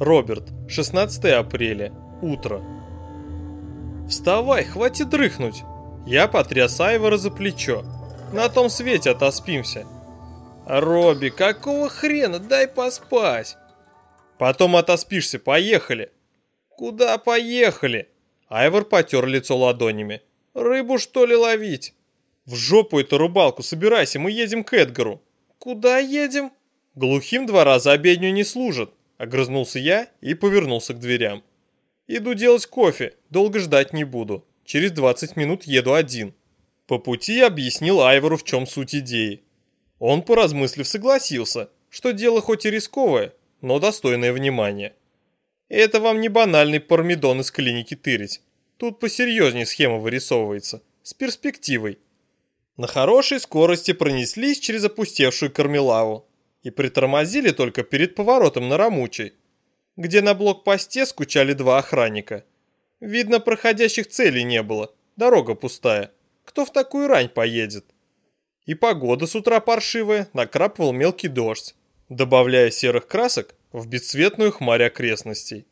Роберт, 16 апреля, утро. Вставай, хватит дрыхнуть. Я потряс Айвора за плечо. На том свете отоспимся. Робби, какого хрена, дай поспать. Потом отоспишься, поехали. Куда поехали? Айвор потер лицо ладонями. Рыбу что ли ловить? В жопу эту рыбалку, собирайся, мы едем к Эдгару. Куда едем? Глухим два раза обедню не служат. Огрызнулся я и повернулся к дверям. Иду делать кофе, долго ждать не буду. Через 20 минут еду один. По пути объяснил Айвору, в чем суть идеи. Он, поразмыслив, согласился, что дело хоть и рисковое, но достойное внимания. Это вам не банальный пармидон из клиники тырить. Тут посерьезнее схема вырисовывается, с перспективой. На хорошей скорости пронеслись через опустевшую Кармелаву и притормозили только перед поворотом на Рамучей, где на блокпосте скучали два охранника. Видно, проходящих целей не было, дорога пустая. Кто в такую рань поедет? И погода с утра паршивая, накрапывал мелкий дождь, добавляя серых красок в бесцветную хмарь окрестностей.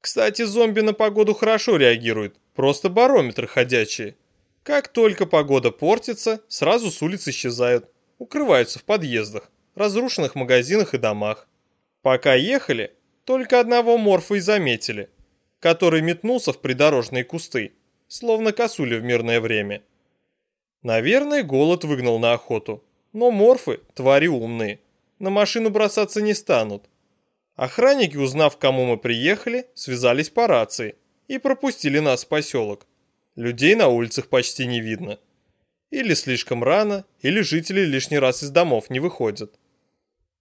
Кстати, зомби на погоду хорошо реагируют, просто барометры ходячие. Как только погода портится, сразу с улиц исчезают, укрываются в подъездах разрушенных магазинах и домах. Пока ехали, только одного морфа и заметили, который метнулся в придорожные кусты, словно косули в мирное время. Наверное, голод выгнал на охоту, но морфы, твари умные, на машину бросаться не станут. Охранники, узнав, к кому мы приехали, связались по рации и пропустили нас в поселок. Людей на улицах почти не видно. Или слишком рано, или жители лишний раз из домов не выходят.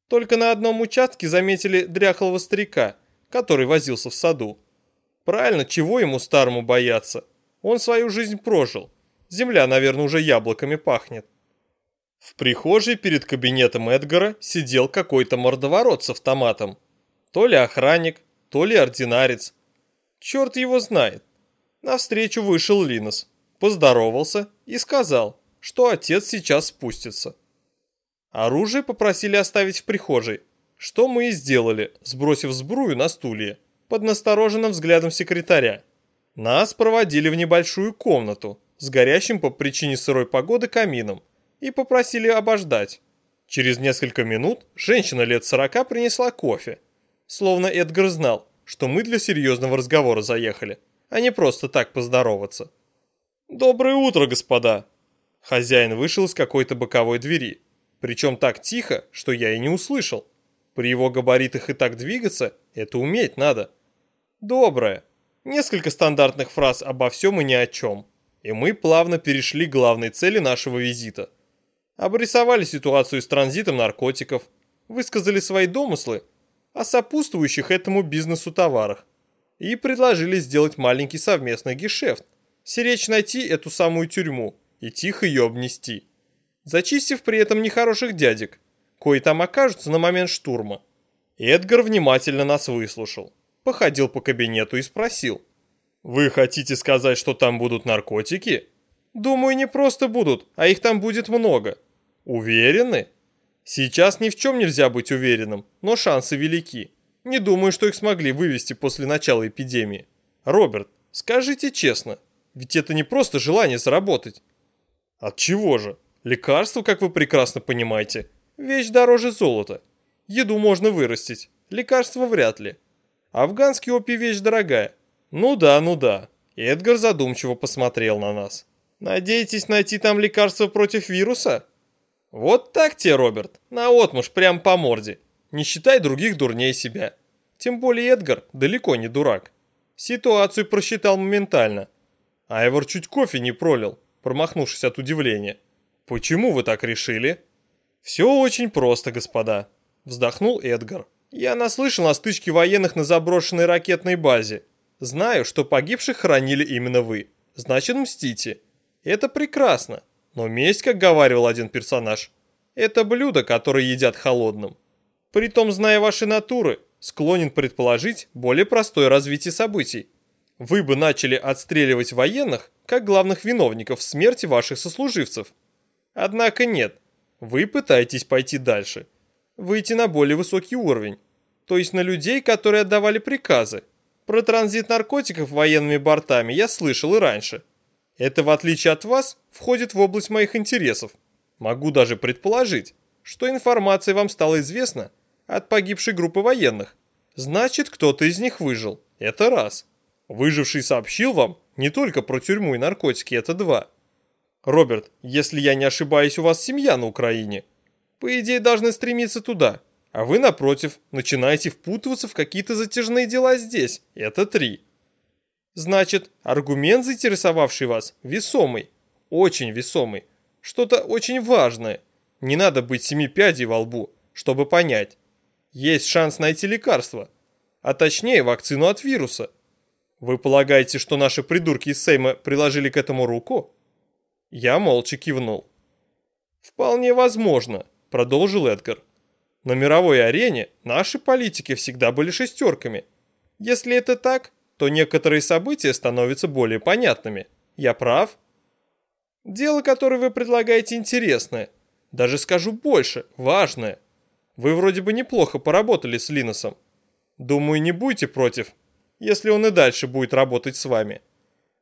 Только на одном участке заметили дряхлого старика, который возился в саду. Правильно, чего ему старому бояться? Он свою жизнь прожил. Земля, наверное, уже яблоками пахнет. В прихожей перед кабинетом Эдгара сидел какой-то мордоворот с автоматом. То ли охранник, то ли ординарец. Черт его знает. Навстречу вышел Линос, поздоровался и сказал, что отец сейчас спустится. Оружие попросили оставить в прихожей, что мы и сделали, сбросив сбрую на стулья, под настороженным взглядом секретаря. Нас проводили в небольшую комнату с горящим по причине сырой погоды камином и попросили обождать. Через несколько минут женщина лет сорока принесла кофе. Словно Эдгар знал, что мы для серьезного разговора заехали, а не просто так поздороваться. «Доброе утро, господа!» Хозяин вышел из какой-то боковой двери причем так тихо, что я и не услышал. При его габаритах и так двигаться, это уметь надо. Доброе. Несколько стандартных фраз обо всем и ни о чем. И мы плавно перешли к главной цели нашего визита. Обрисовали ситуацию с транзитом наркотиков, высказали свои домыслы о сопутствующих этому бизнесу товарах и предложили сделать маленький совместный гешефт, сиречь найти эту самую тюрьму и тихо ее обнести зачистив при этом нехороших дядек, кои там окажутся на момент штурма. Эдгар внимательно нас выслушал, походил по кабинету и спросил. «Вы хотите сказать, что там будут наркотики?» «Думаю, не просто будут, а их там будет много». «Уверены?» «Сейчас ни в чем нельзя быть уверенным, но шансы велики. Не думаю, что их смогли вывести после начала эпидемии. Роберт, скажите честно, ведь это не просто желание заработать». «От чего же?» Лекарство, как вы прекрасно понимаете, вещь дороже золота. Еду можно вырастить, лекарство вряд ли. Афганский опий вещь дорогая. Ну да, ну да. Эдгар задумчиво посмотрел на нас. Надеетесь найти там лекарство против вируса? Вот так тебе, Роберт, наотмашь прям по морде. Не считай других дурнее себя. Тем более Эдгар далеко не дурак. Ситуацию просчитал моментально. Айвор чуть кофе не пролил, промахнувшись от удивления. «Почему вы так решили?» «Все очень просто, господа», – вздохнул Эдгар. «Я наслышан о стычке военных на заброшенной ракетной базе. Знаю, что погибших хоронили именно вы. Значит, мстите. Это прекрасно. Но месть, как говаривал один персонаж, это блюдо, которое едят холодным. Притом, зная ваши натуры, склонен предположить более простое развитие событий. Вы бы начали отстреливать военных, как главных виновников смерти ваших сослуживцев. Однако нет, вы пытаетесь пойти дальше, выйти на более высокий уровень, То есть на людей, которые отдавали приказы. Про транзит наркотиков военными бортами я слышал и раньше. Это, в отличие от вас, входит в область моих интересов. Могу даже предположить, что информация вам стала известна от погибшей группы военных. Значит, кто-то из них выжил. Это раз. Выживший сообщил вам не только про тюрьму и наркотики, это два. Роберт, если я не ошибаюсь, у вас семья на Украине. По идее, должны стремиться туда. А вы, напротив, начинаете впутываться в какие-то затяжные дела здесь. Это три. Значит, аргумент, заинтересовавший вас, весомый. Очень весомый. Что-то очень важное. Не надо быть семи пядей во лбу, чтобы понять. Есть шанс найти лекарство. А точнее, вакцину от вируса. Вы полагаете, что наши придурки из Сейма приложили к этому руку? Я молча кивнул. Вполне возможно, продолжил Эдгар. На мировой арене наши политики всегда были шестерками. Если это так, то некоторые события становятся более понятными. Я прав? Дело, которое вы предлагаете, интересное. Даже скажу больше, важное. Вы вроде бы неплохо поработали с Линосом. Думаю, не будете против, если он и дальше будет работать с вами.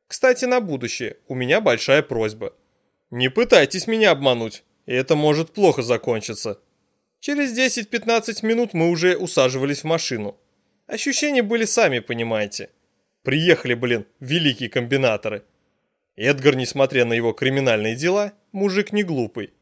Кстати, на будущее, у меня большая просьба. Не пытайтесь меня обмануть, это может плохо закончиться. Через 10-15 минут мы уже усаживались в машину. Ощущения были сами, понимаете. Приехали, блин, великие комбинаторы. Эдгар, несмотря на его криминальные дела, мужик не глупый.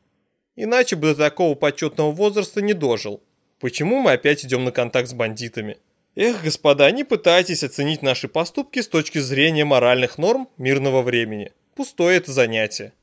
Иначе бы до такого почетного возраста не дожил. Почему мы опять идем на контакт с бандитами? Эх, господа, не пытайтесь оценить наши поступки с точки зрения моральных норм мирного времени. Пустое это занятие.